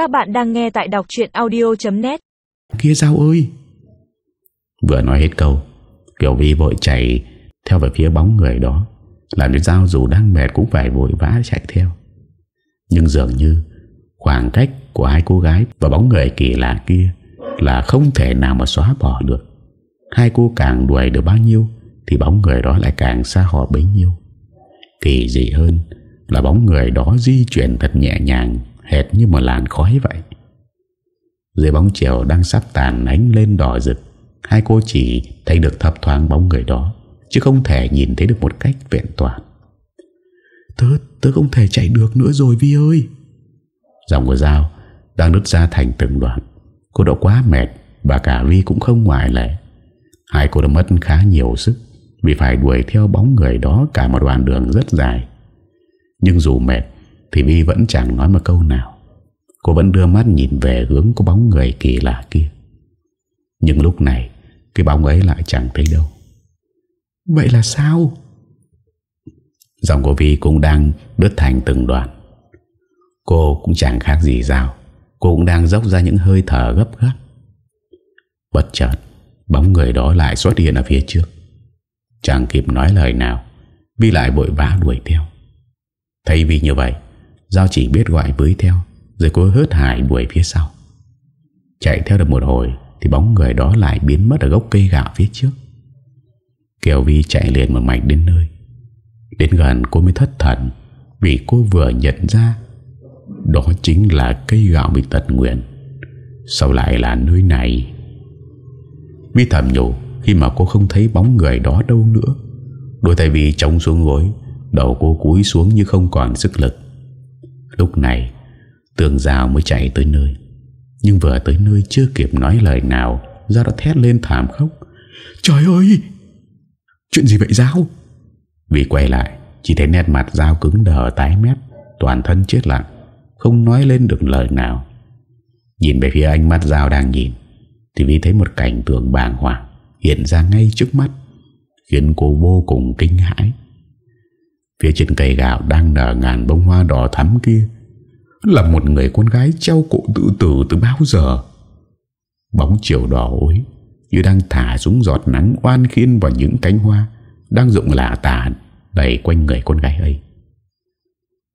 Các bạn đang nghe tại đọc chuyện audio.net Kia sao ơi. Vừa nói hết câu Kiều Vi vội chạy theo về phía bóng người đó. Làm cho Giao dù đang mệt cũng phải vội vã chạy theo. Nhưng dường như Khoảng cách của hai cô gái Và bóng người kỳ lạ kia Là không thể nào mà xóa bỏ được. Hai cô càng đuổi được bao nhiêu Thì bóng người đó lại càng xa họ bấy nhiêu. Kỳ dị hơn Là bóng người đó di chuyển thật nhẹ nhàng Hệt như một làn khói vậy. Dưới bóng chiều đang sắp tàn ánh lên đỏ rực Hai cô chỉ thấy được thấp thoáng bóng người đó Chứ không thể nhìn thấy được một cách vẹn toàn. Tớ, tớ không thể chạy được nữa rồi Vi ơi. Dòng của dao Đang đứt ra thành từng đoạn. Cô đã quá mệt Và cả Vi cũng không ngoại lệ. Hai cô đã mất khá nhiều sức Vì phải đuổi theo bóng người đó Cả một đoạn đường rất dài. Nhưng dù mệt Thì Vi vẫn chẳng nói một câu nào. Cô vẫn đưa mắt nhìn về hướng của bóng người kỳ lạ kia. Nhưng lúc này Cái bóng ấy lại chẳng thấy đâu. Vậy là sao? Giọng của Vi cũng đang đứt thành từng đoạn. Cô cũng chẳng khác gì sao Cô cũng đang dốc ra những hơi thở gấp gáp. Bất chợt Bóng người đó lại xuất hiện ở phía trước. Chẳng kịp nói lời nào Vi lại vội vã đuổi theo. Thấy Vi như vậy Giao chỉ biết gọi với theo, Rồi cô hớt hải đuổi phía sau. Chạy theo được một hồi Thì bóng người đó lại biến mất ở gốc cây gạo phía trước. Kiều Vi chạy liền một mạch đến nơi. Đến gần cô mới thất thần, Vì cô vừa nhận ra Đó chính là cây gạo bị tật nguyện sau lại là nơi này. Vi thầm nhủ Khi mà cô không thấy bóng người đó đâu nữa. Đôi tay Vi trống xuống gối, Đầu cô cúi xuống như không còn sức lực. Lúc này, Tường rào mới chạy tới nơi. Nhưng vừa tới nơi chưa kịp nói lời nào Giao đã thét lên thảm khóc Trời ơi! Chuyện gì vậy, Giao? Vì quay lại, Chỉ thấy nét mặt Giao cứng đờ, tái mét, Toàn thân chết lặng, Không nói lên được lời nào. Nhìn về phía ánh mắt Giao đang nhìn, Thì Vi thấy một cảnh tượng bàng hoàng Hiện ra ngay trước mắt, Khiến cô vô cùng kinh hãi. Phía trên cây gạo đang nở ngàn bông hoa đỏ thắm kia. Là một người con gái treo cổ tự tử từ bao giờ? Bóng chiều đỏ ối, Như đang thả xuống giọt nắng oan khiên vào những cánh hoa Đang rụng lạ tàn Đầy quanh người con gái ấy.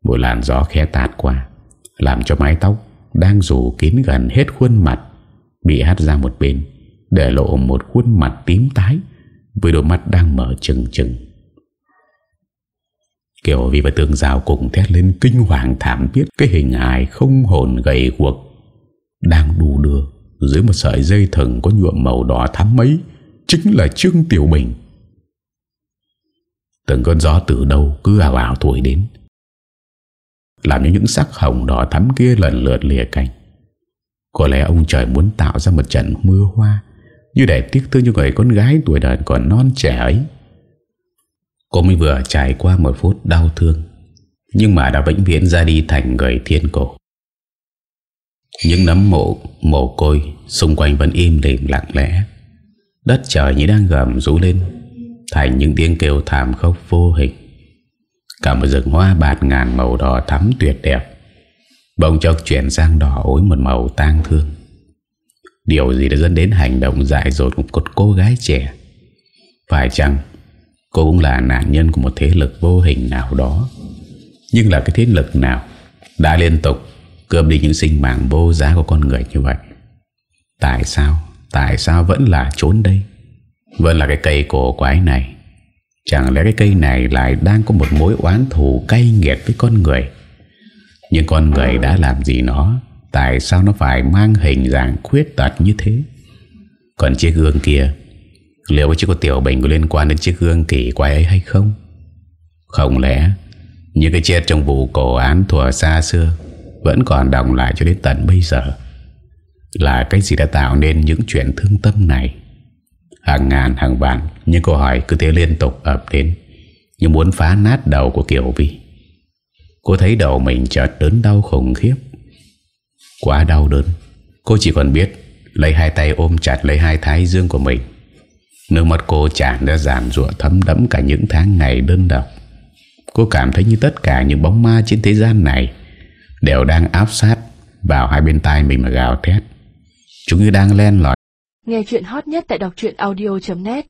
Một làn gió khẽ tạt qua, Làm cho mái tóc Đang rủ kín gần hết khuôn mặt, Bị hát ra một bên, Để lộ một khuôn mặt tím tái, Với đôi mắt đang mở trừng trừng. Kiều Vi và tường rào cùng thét lên kinh hoàng thảm thiết. Cái hình hài không hồn gầy guộc Đang đù đưa Dưới một sợi dây thừng có nhuộm màu đỏ thắm mấy Chính là Trương Tiểu Bình. Từng cơn gió từ đâu cứ ảo ảo thổi đến, Làm cho những sắc hồng đỏ thắm kia lần lượt lìa cành. Có lẽ ông trời muốn tạo ra một trận mưa hoa, Như để tiếc thương cho người con gái tuổi đời còn non trẻ ấy. Cô mới vừa trải qua một phút đau thương, Nhưng mà đã vĩnh viễn ra đi thành người thiên cổ. Những nấm mộ, mồ côi Xung quanh vẫn im lìm lặng lẽ. Đất trời như đang gầm rú lên, Thành những tiếng kêu thảm khốc vô hình. Cả một rừng hoa bạt ngàn màu đỏ thắm tuyệt đẹp, Bỗng chốc chuyển sang đỏ ối một màu tang thương. Điều gì đã dẫn đến hành động dại dột của một cô gái trẻ? Phải chăng Cô cũng là nạn nhân của một thế lực vô hình nào đó. Nhưng là cái thế lực nào Đã liên tục Cướp đi những sinh mạng vô giá của con người như vậy? Tại sao? Tại sao vẫn là trốn đây? Vẫn là cái cây cổ quái này? Chẳng lẽ cái cây này lại đang có một mối oán thù cay nghiệt với con người? Nhưng con người đã làm gì nó? Tại sao nó phải mang hình dạng khuyết tật như thế? Còn chiếc gương kia Liệu chiếc của Tiểu Bình có liên quan đến chiếc gương kỳ quái ấy hay không? Không lẽ Những cái chết trong vụ cổ án thuở xa xưa Vẫn còn đồng lại cho đến tận bây giờ? Là cái gì đã tạo nên những chuyện thương tâm này? Hàng ngàn, hàng vạn, Những câu hỏi cứ thế liên tục ập đến, Như muốn phá nát đầu của Kiều Vi. Cô thấy đầu mình chợt đớn đau khủng khiếp. Quá đau đớn. Cô chỉ còn biết Lấy hai tay ôm chặt lấy hai thái dương của mình. Nước mắt cô chàng đã giàn rụa thấm đẫm cả những tháng ngày đơn độc. Cô cảm thấy như tất cả những bóng ma trên thế gian này Đều đang áp sát vào hai bên tai mình mà gào thét. Chúng như đang len lỏi Nghe chuyện hot nhất tại đọc audio.net